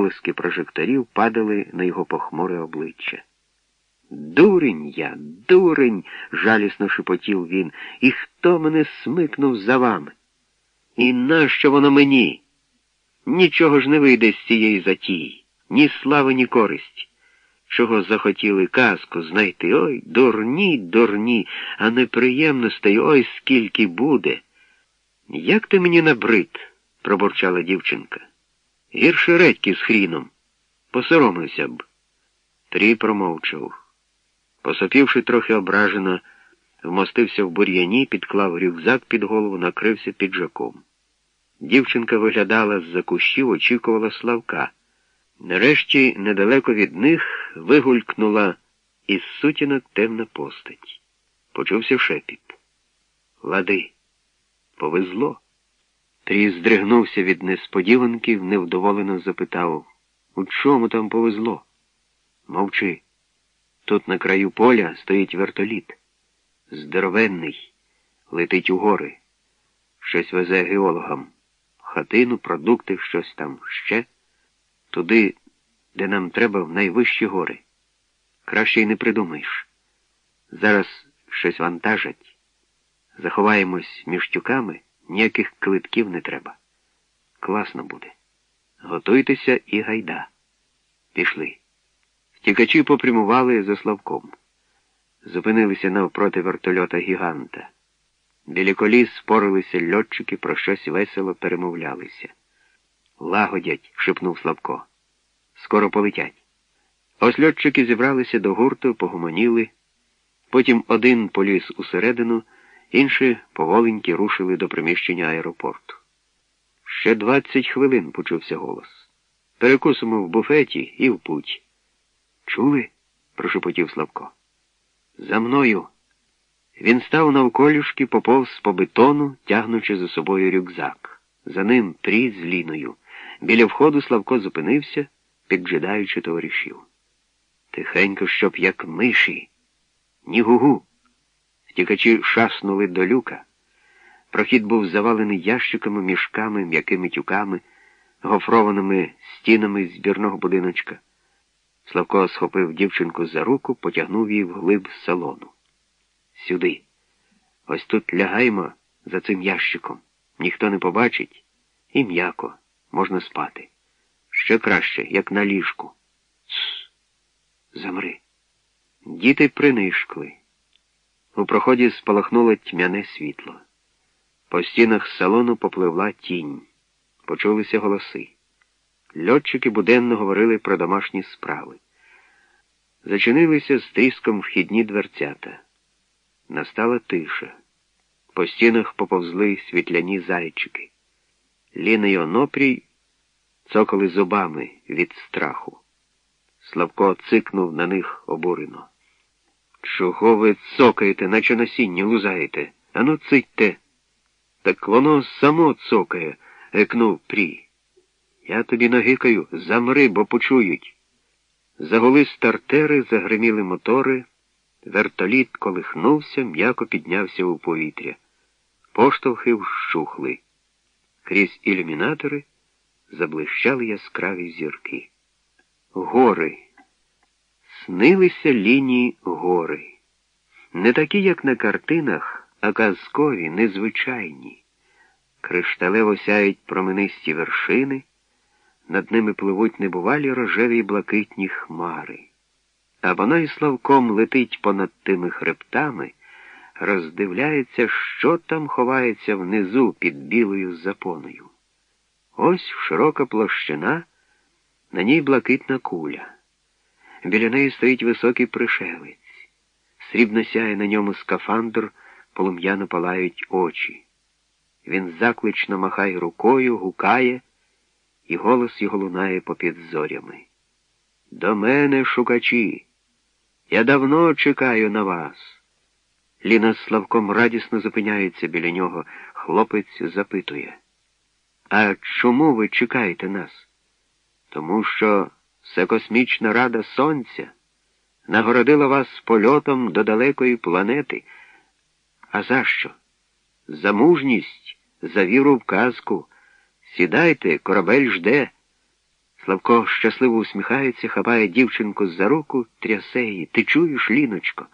Відблиски прожекторів падали на його похмуре обличчя. Дурень я, дурень, жалісно шепотів він, і хто мене смикнув за вами? І нащо воно мені? Нічого ж не вийде з цієї затії, ні слави, ні користі. Чого захотіли казку знайти? Ой, дурні, дурні, а неприємностей ой скільки буде. Як ти мені набрид, пробурчала дівчинка. Гірше редьки з хріном. Посоромився б. Трій промовчав. Посопівши трохи ображено, вмостився в бур'яні, підклав рюкзак під голову, накрився піджаком. Дівчинка виглядала з-за кущів, очікувала Славка. Нарешті, недалеко від них, вигулькнула із сутінок темна постать. Почувся шепіт. Лади, повезло. Трій здригнувся від несподіванки, невдоволено запитав У чому там повезло? Мовчи. Тут на краю поля стоїть вертоліт. Здоровенний, летить у гори. Щось везе геологам. Хатину, продукти, щось там ще. Туди, де нам треба, в найвищі гори. Краще й не придумаєш. Зараз щось вантажать. Заховаємось між тюками, ніяких квитків не треба. Класно буде. Готуйтеся і гайда. Пішли. Втікачі попрямували за Славком. Зупинилися навпроти вертольота гіганта. Біля коліс спорилися льотчики, про щось весело перемовлялися. Лагодять, шепнув Славко. Скоро полетять. Ось льотчики зібралися до гурту, погомоніли. Потім один поліз усередину, інші поволеньки рушили до приміщення аеропорту. Ще двадцять хвилин почувся голос. Перекусимо в буфеті і в путь. Чули? прошепотів Славко. За мною. Він став навколюшки, поповз по бетону, тягнучи за собою рюкзак. За ним трій з ліною. Біля входу Славко зупинився, піджидаючи товаришів. Тихенько, щоб як миші. Ні гугу. Втікачі шаснули до люка. Прохід був завалений ящиками, мішками, м'якими тюками, гофрованими стінами збірного будиночка. Славко схопив дівчинку за руку, потягнув її вглиб салону. Сюди. Ось тут лягаємо за цим ящиком. Ніхто не побачить, і м'яко можна спати. Ще краще, як на ліжку. Замри. Діти принишкли. У проході спалахнуло тьмяне світло. По стінах салону попливла тінь. Почулися голоси. Льотчики буденно говорили про домашні справи. Зачинилися з тріском вхідні дверцята. Настала тиша. По стінах поповзли світляні зайчики. Ліна й онопрій цокали зубами від страху. Славко цикнув на них обурено. Чого ви цокаєте, наче насіння лузаєте? Ану, цитьте. Так воно само цокає, екнув Прій. Я тобі нагикаю, замри, бо почують. Загули стартери, загриміли мотори, вертоліт колихнувся, м'яко піднявся у повітря. Поштовхи вщухли. Крізь ілюмінатори заблищали яскраві зірки. Гори. Снилися лінії гори. Не такі, як на картинах, а казкові, незвичайні. Кришталево сяють променисті вершини. Над ними пливуть небувалі рожеві й блакитні хмари. А вона і Славком летить понад тими хребтами, роздивляється, що там ховається внизу під білою запоною. Ось широка площина, на ній блакитна куля. Біля неї стоїть високий пришелець. Срібно сяє на ньому скафандр, полум'яно палають очі. Він заклично махає рукою, гукає і голос його лунає попід зорями. До мене, шукачі, я давно чекаю на вас. Ліна з Славком радісно зупиняється біля нього. Хлопець запитує. А чому ви чекаєте нас? Тому що Всекосмічна Рада Сонця нагородила вас польотом до далекої планети. А за що? За мужність, за віру в казку. Сідайте, корабель жде. Славко щасливо усміхається, хапає дівчинку за руку, трясе її. Ти чуєш, Ліночко?